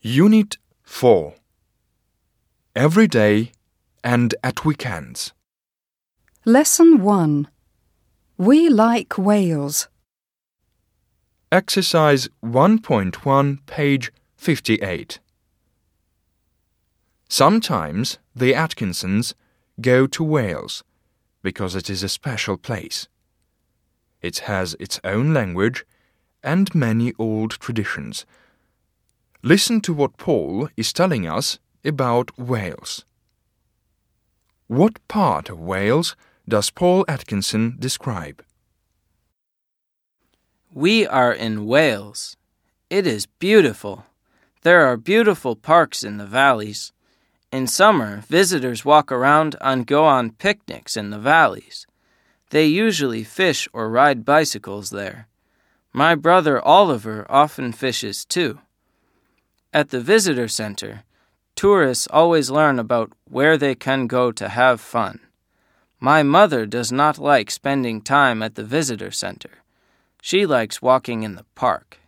Unit 4 Every day and at weekends. Lesson 1 We like Wales. Exercise 1.1, page 58. Sometimes the Atkinsons go to Wales because it is a special place. It has its own language and many old traditions. Listen to what Paul is telling us about Wales. What part of Wales does Paul Atkinson describe? We are in Wales. It is beautiful. There are beautiful parks in the valleys. In summer, visitors walk around and go on picnics in the valleys. They usually fish or ride bicycles there. My brother Oliver often fishes too. At the visitor center, tourists always learn about where they can go to have fun. My mother does not like spending time at the visitor center. She likes walking in the park.